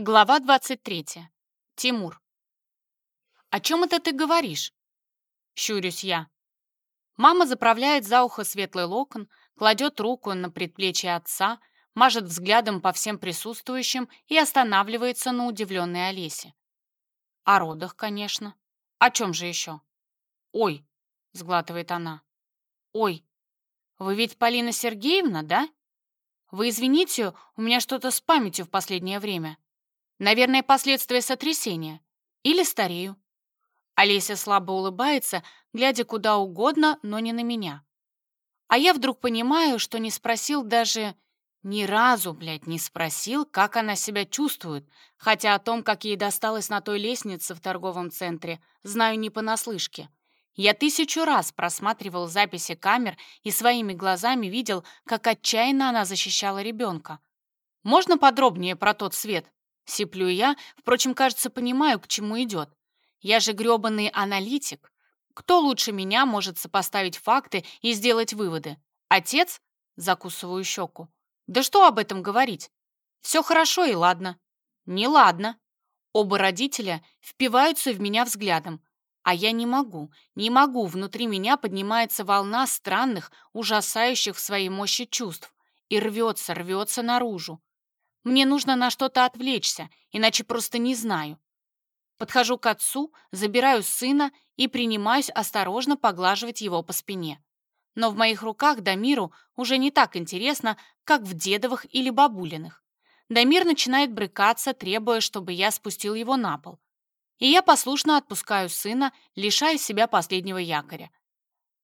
Глава 23. Тимур. «О чем это ты говоришь?» Щурюсь я. Мама заправляет за ухо светлый локон, кладет руку на предплечье отца, мажет взглядом по всем присутствующим и останавливается на удивленной Олесе. О родах, конечно. О чем же еще? «Ой», — сглатывает она. «Ой, вы ведь Полина Сергеевна, да? Вы извините, у меня что-то с памятью в последнее время». Наверное, последствия сотрясения. Или старею. Олеся слабо улыбается, глядя куда угодно, но не на меня. А я вдруг понимаю, что не спросил даже... Ни разу, блядь, не спросил, как она себя чувствует, хотя о том, как ей досталось на той лестнице в торговом центре, знаю не понаслышке. Я тысячу раз просматривал записи камер и своими глазами видел, как отчаянно она защищала ребенка. Можно подробнее про тот свет? Сиплю я, впрочем, кажется, понимаю, к чему идет. Я же грёбаный аналитик. Кто лучше меня может сопоставить факты и сделать выводы? Отец? Закусываю щеку. Да что об этом говорить? Все хорошо и ладно. Не ладно. Оба родителя впиваются в меня взглядом. А я не могу, не могу, внутри меня поднимается волна странных, ужасающих в своей мощи чувств и рвется, рвется наружу. Мне нужно на что-то отвлечься, иначе просто не знаю. Подхожу к отцу, забираю сына и принимаюсь осторожно поглаживать его по спине. Но в моих руках Дамиру уже не так интересно, как в дедовых или бабулиных. Дамир начинает брыкаться, требуя, чтобы я спустил его на пол. И я послушно отпускаю сына, лишая себя последнего якоря.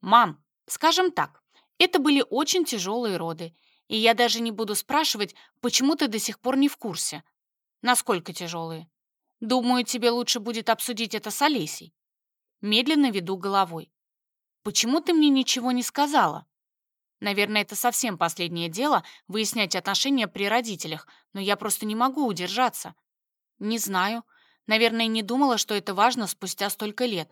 «Мам, скажем так, это были очень тяжелые роды, и я даже не буду спрашивать, почему ты до сих пор не в курсе. Насколько тяжелые? Думаю, тебе лучше будет обсудить это с Олесей. Медленно веду головой. Почему ты мне ничего не сказала? Наверное, это совсем последнее дело — выяснять отношения при родителях, но я просто не могу удержаться. Не знаю. Наверное, не думала, что это важно спустя столько лет.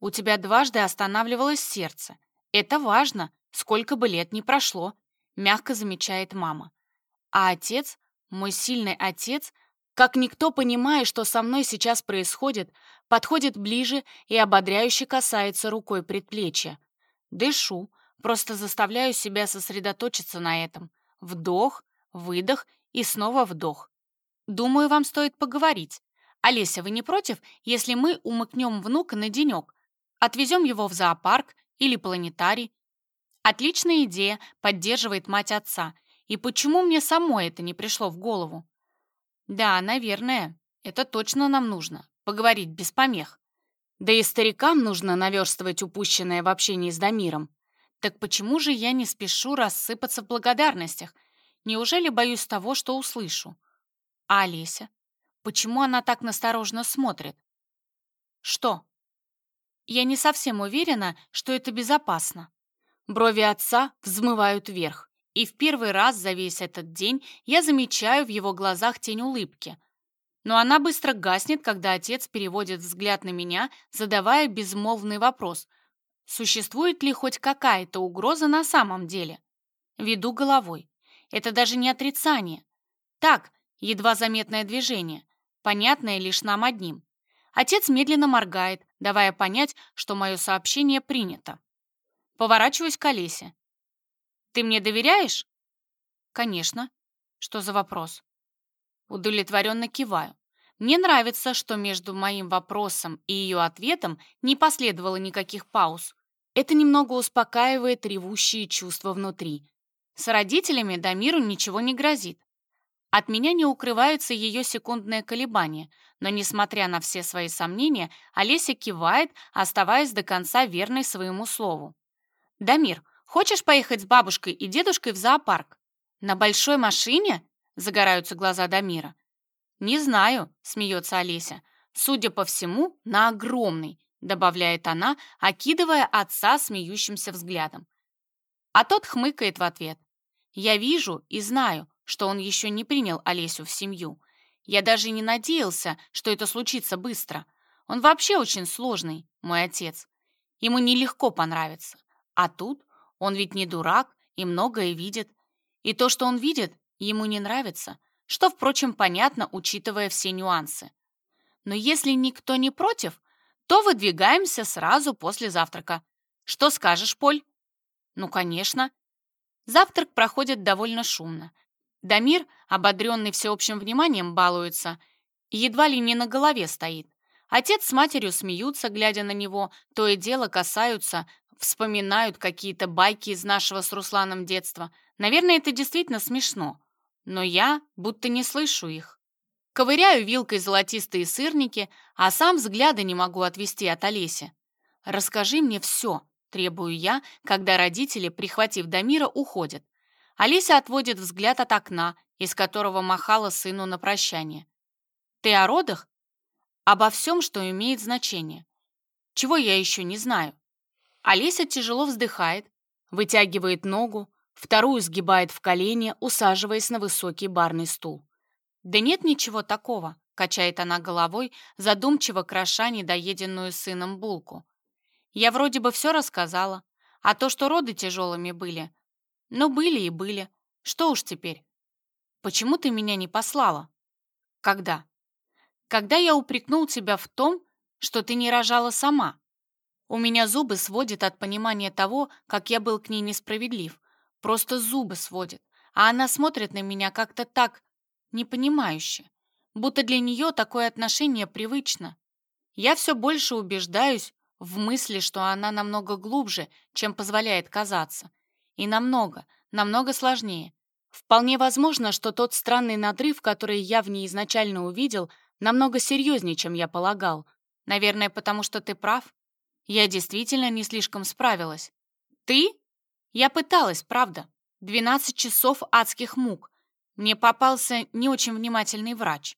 У тебя дважды останавливалось сердце. Это важно, сколько бы лет ни прошло мягко замечает мама. А отец, мой сильный отец, как никто понимая, что со мной сейчас происходит, подходит ближе и ободряюще касается рукой предплечья. Дышу, просто заставляю себя сосредоточиться на этом. Вдох, выдох и снова вдох. Думаю, вам стоит поговорить. Олеся, вы не против, если мы умыкнем внука на денек? Отвезем его в зоопарк или планетарий, Отличная идея, поддерживает мать отца. И почему мне самой это не пришло в голову? Да, наверное, это точно нам нужно. Поговорить без помех. Да и старикам нужно наверстывать упущенное в общении с Дамиром. Так почему же я не спешу рассыпаться в благодарностях? Неужели боюсь того, что услышу? А Олеся? Почему она так насторожно смотрит? Что? Я не совсем уверена, что это безопасно. Брови отца взмывают вверх, и в первый раз за весь этот день я замечаю в его глазах тень улыбки. Но она быстро гаснет, когда отец переводит взгляд на меня, задавая безмолвный вопрос. Существует ли хоть какая-то угроза на самом деле? Веду головой. Это даже не отрицание. Так, едва заметное движение, понятное лишь нам одним. Отец медленно моргает, давая понять, что мое сообщение принято. Поворачиваюсь к Олесе. «Ты мне доверяешь?» «Конечно». «Что за вопрос?» Удовлетворенно киваю. Мне нравится, что между моим вопросом и ее ответом не последовало никаких пауз. Это немного успокаивает ревущие чувства внутри. С родителями Дамиру ничего не грозит. От меня не укрывается ее секундное колебание, но, несмотря на все свои сомнения, Олеся кивает, оставаясь до конца верной своему слову. «Дамир, хочешь поехать с бабушкой и дедушкой в зоопарк?» «На большой машине?» — загораются глаза Дамира. «Не знаю», — смеется Олеся. «Судя по всему, на огромный», — добавляет она, окидывая отца смеющимся взглядом. А тот хмыкает в ответ. «Я вижу и знаю, что он еще не принял Олесю в семью. Я даже не надеялся, что это случится быстро. Он вообще очень сложный, мой отец. Ему нелегко понравиться. А тут он ведь не дурак и многое видит. И то, что он видит, ему не нравится. что, впрочем, понятно, учитывая все нюансы. Но если никто не против, то выдвигаемся сразу после завтрака. Что скажешь, Поль? Ну, конечно. Завтрак проходит довольно шумно. Дамир, ободренный всеобщим вниманием, балуется едва ли не на голове стоит. Отец с матерью смеются, глядя на него, то и дело касаются, вспоминают какие-то байки из нашего с Русланом детства. Наверное, это действительно смешно. Но я будто не слышу их. Ковыряю вилкой золотистые сырники, а сам взгляда не могу отвести от Олеси. «Расскажи мне все», — требую я, когда родители, прихватив Дамира, уходят. Олеся отводит взгляд от окна, из которого махала сыну на прощание. «Ты о родах?» «Обо всем, что имеет значение. Чего я еще не знаю». Олеся тяжело вздыхает, вытягивает ногу, вторую сгибает в колени, усаживаясь на высокий барный стул. «Да нет ничего такого», — качает она головой, задумчиво кроша недоеденную сыном булку. «Я вроде бы все рассказала, а то, что роды тяжелыми были, ну, были и были. Что уж теперь? Почему ты меня не послала? Когда? Когда я упрекнул тебя в том, что ты не рожала сама. У меня зубы сводят от понимания того, как я был к ней несправедлив. Просто зубы сводят. А она смотрит на меня как-то так непонимающе. Будто для нее такое отношение привычно. Я все больше убеждаюсь в мысли, что она намного глубже, чем позволяет казаться. И намного, намного сложнее. Вполне возможно, что тот странный надрыв, который я в ней изначально увидел, намного серьезнее, чем я полагал. Наверное, потому что ты прав. Я действительно не слишком справилась. Ты? Я пыталась, правда. 12 часов адских мук. Мне попался не очень внимательный врач.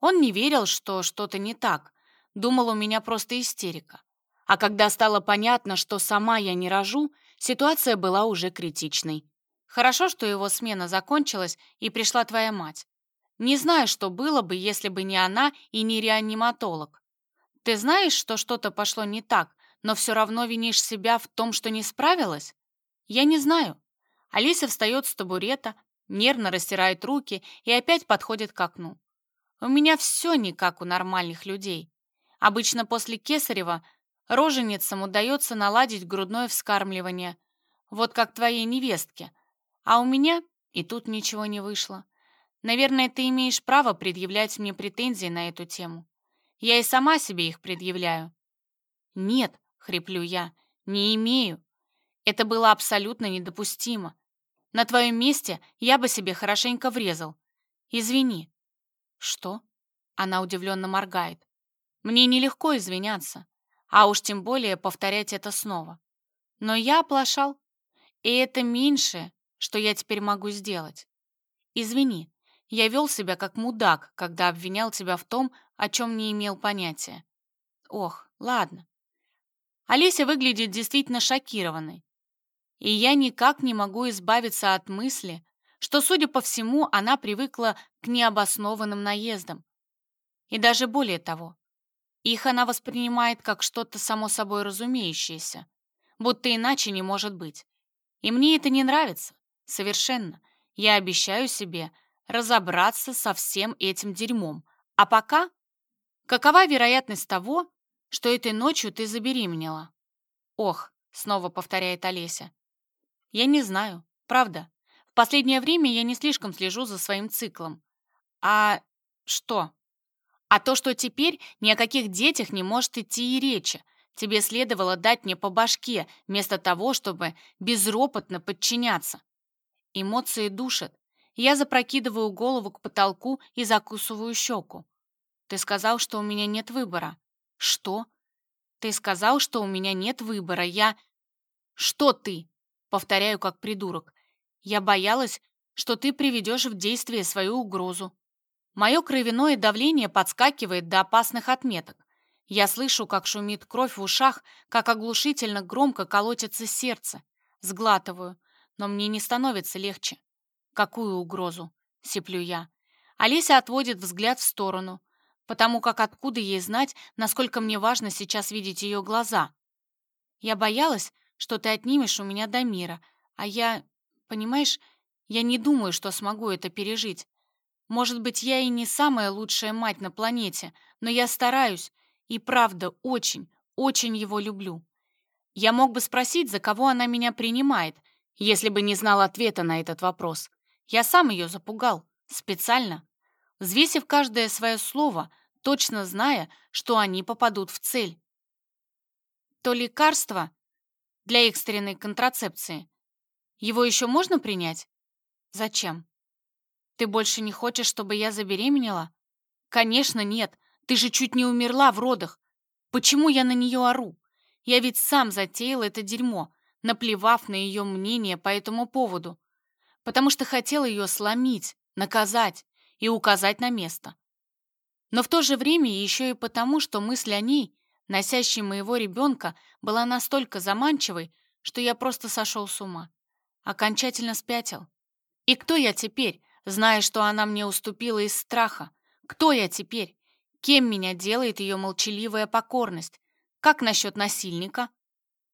Он не верил, что что-то не так. Думал, у меня просто истерика. А когда стало понятно, что сама я не рожу, Ситуация была уже критичной. Хорошо, что его смена закончилась и пришла твоя мать. Не знаю, что было бы, если бы не она и не реаниматолог. Ты знаешь, что что-то пошло не так, но все равно винишь себя в том, что не справилась? Я не знаю. Алиса встает с табурета, нервно растирает руки и опять подходит к окну. У меня все не как у нормальных людей. Обычно после Кесарева Роженицам удается наладить грудное вскармливание, вот как твоей невестке. А у меня и тут ничего не вышло. Наверное, ты имеешь право предъявлять мне претензии на эту тему. Я и сама себе их предъявляю. Нет, хриплю я, не имею. Это было абсолютно недопустимо. На твоем месте я бы себе хорошенько врезал. Извини. Что? Она удивленно моргает. Мне нелегко извиняться а уж тем более повторять это снова. Но я оплошал, и это меньшее, что я теперь могу сделать. Извини, я вел себя как мудак, когда обвинял тебя в том, о чем не имел понятия. Ох, ладно. Олеся выглядит действительно шокированной. И я никак не могу избавиться от мысли, что, судя по всему, она привыкла к необоснованным наездам. И даже более того, их она воспринимает как что-то само собой разумеющееся, будто иначе не может быть. И мне это не нравится. Совершенно. Я обещаю себе разобраться со всем этим дерьмом. А пока... Какова вероятность того, что этой ночью ты забеременела? Ох, снова повторяет Олеся. Я не знаю, правда. В последнее время я не слишком слежу за своим циклом. А что? А то, что теперь ни о каких детях не может идти и речи. Тебе следовало дать мне по башке, вместо того, чтобы безропотно подчиняться. Эмоции душат. Я запрокидываю голову к потолку и закусываю щеку. Ты сказал, что у меня нет выбора. Что? Ты сказал, что у меня нет выбора. Я... Что ты? Повторяю, как придурок. Я боялась, что ты приведешь в действие свою угрозу. Мое кровяное давление подскакивает до опасных отметок. Я слышу, как шумит кровь в ушах, как оглушительно громко колотится сердце. Сглатываю, но мне не становится легче. Какую угрозу? Сиплю я. Олеся отводит взгляд в сторону, потому как откуда ей знать, насколько мне важно сейчас видеть ее глаза. Я боялась, что ты отнимешь у меня до мира, а я, понимаешь, я не думаю, что смогу это пережить. Может быть, я и не самая лучшая мать на планете, но я стараюсь и правда очень, очень его люблю. Я мог бы спросить, за кого она меня принимает, если бы не знал ответа на этот вопрос. Я сам ее запугал, специально, взвесив каждое свое слово, точно зная, что они попадут в цель. То лекарство для экстренной контрацепции. Его еще можно принять? Зачем? Ты больше не хочешь, чтобы я забеременела? Конечно, нет. Ты же чуть не умерла в родах. Почему я на нее ору? Я ведь сам затеял это дерьмо, наплевав на ее мнение по этому поводу. Потому что хотел ее сломить, наказать и указать на место. Но в то же время еще и потому, что мысль о ней, носящей моего ребенка, была настолько заманчивой, что я просто сошел с ума. Окончательно спятил. И кто я теперь, зная, что она мне уступила из страха? Кто я теперь? Кем меня делает ее молчаливая покорность? Как насчет насильника?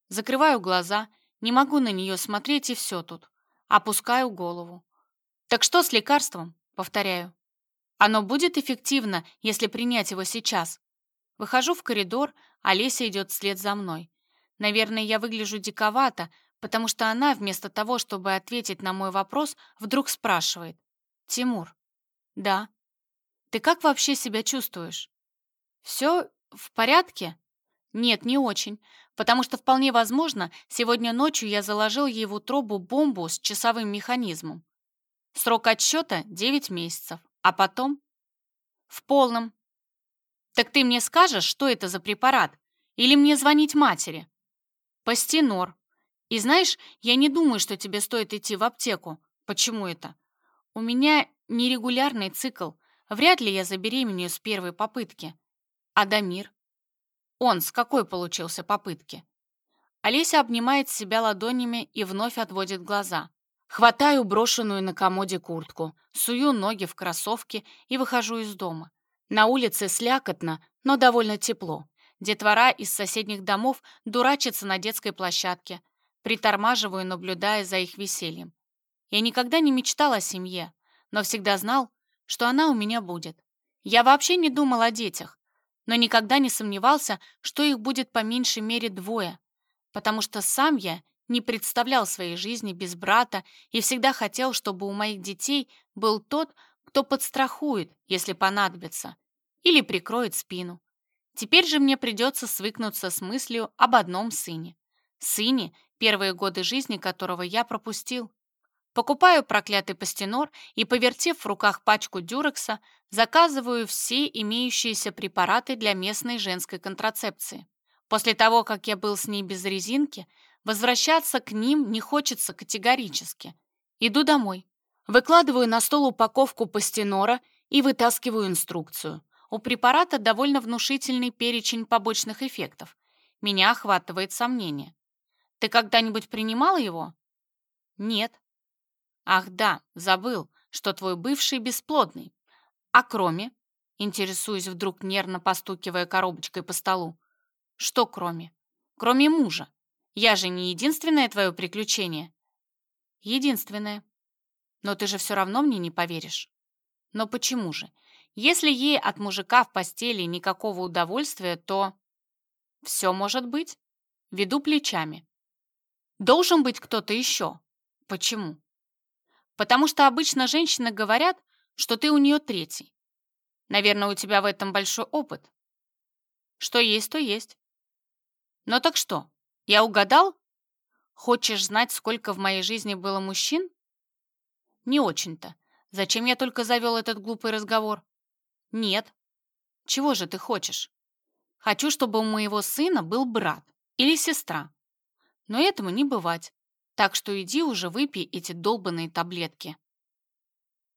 Закрываю глаза, не могу на нее смотреть, и все тут. Опускаю голову. Так что с лекарством? Повторяю. Оно будет эффективно, если принять его сейчас. Выхожу в коридор, а Леся идет вслед за мной. Наверное, я выгляжу диковато, потому что она, вместо того, чтобы ответить на мой вопрос, вдруг спрашивает. «Тимур». «Да». «Ты как вообще себя чувствуешь?» «Все в порядке?» «Нет, не очень, потому что вполне возможно, сегодня ночью я заложил ей в утробу бомбу с часовым механизмом. Срок отсчета — 9 месяцев, а потом? В полном. Так ты мне скажешь, что это за препарат? Или мне звонить матери? Пастенор. И знаешь, я не думаю, что тебе стоит идти в аптеку. Почему это? У меня нерегулярный цикл. Вряд ли я забеременею с первой попытки. А Дамир? Он с какой получился попытки? Олеся обнимает себя ладонями и вновь отводит глаза. Хватаю брошенную на комоде куртку, сую ноги в кроссовки и выхожу из дома. На улице слякотно, но довольно тепло. Детвора из соседних домов дурачится на детской площадке. Притормаживаю, наблюдая за их весельем. Я никогда не мечтал о семье, но всегда знал, что она у меня будет. Я вообще не думал о детях, но никогда не сомневался, что их будет по меньшей мере двое, потому что сам я не представлял своей жизни без брата и всегда хотел, чтобы у моих детей был тот, кто подстрахует, если понадобится, или прикроет спину. Теперь же мне придется свыкнуться с мыслью об одном сыне. Сыне, первые годы жизни которого я пропустил. Покупаю проклятый пастенор и, повертев в руках пачку дюрекса, заказываю все имеющиеся препараты для местной женской контрацепции. После того, как я был с ней без резинки, Возвращаться к ним не хочется категорически. Иду домой. Выкладываю на стол упаковку пастенора и вытаскиваю инструкцию. У препарата довольно внушительный перечень побочных эффектов. Меня охватывает сомнение. Ты когда-нибудь принимала его? Нет. Ах да, забыл, что твой бывший бесплодный. А кроме? Интересуюсь вдруг, нервно постукивая коробочкой по столу. Что кроме? Кроме мужа. Я же не единственное твое приключение. Единственное. Но ты же все равно мне не поверишь. Но почему же? Если ей от мужика в постели никакого удовольствия, то... Все может быть. Веду плечами. Должен быть кто-то еще. Почему? Потому что обычно женщины говорят, что ты у нее третий. Наверное, у тебя в этом большой опыт. Что есть, то есть. Но так что, я угадал? Хочешь знать, сколько в моей жизни было мужчин? Не очень-то. Зачем я только завел этот глупый разговор? Нет. Чего же ты хочешь? Хочу, чтобы у моего сына был брат или сестра. Но этому не бывать. Так что иди уже выпей эти долбанные таблетки.